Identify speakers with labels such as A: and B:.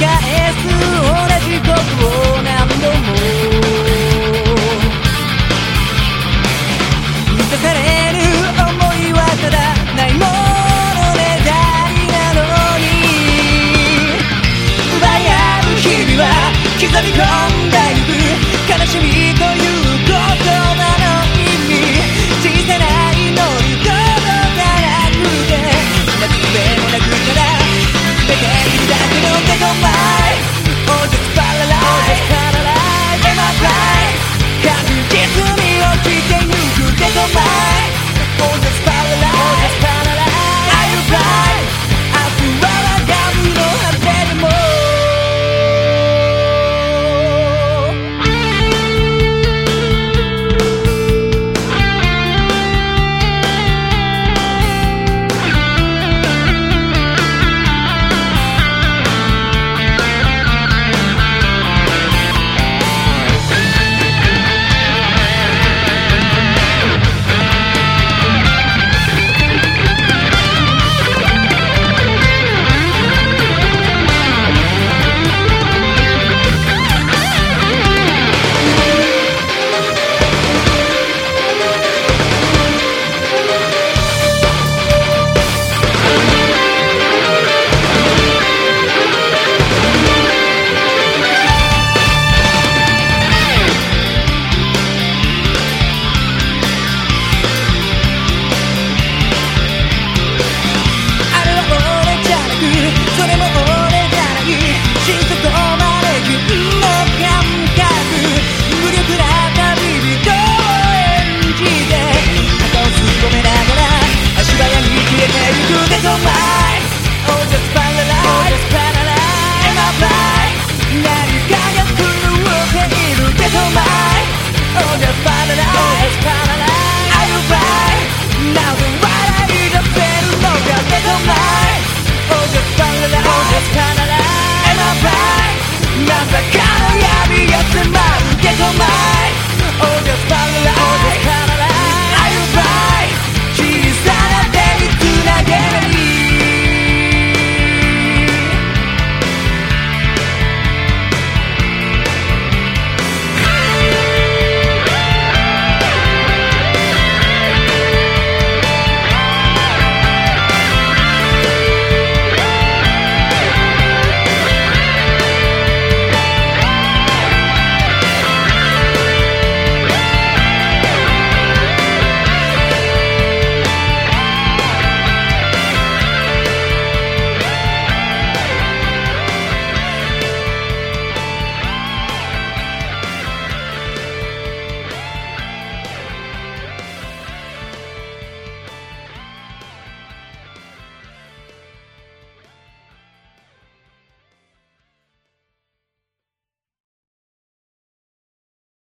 A: 返す同じことを何度も満たされる想いはただないものねだりなのに。奪い合う日々は刻み込んだそれも俺じゃない真相とまれぐの感覚。無力な旅人を演じて肩をすっ込めながら足早に消えていくと My Oh just f i イの前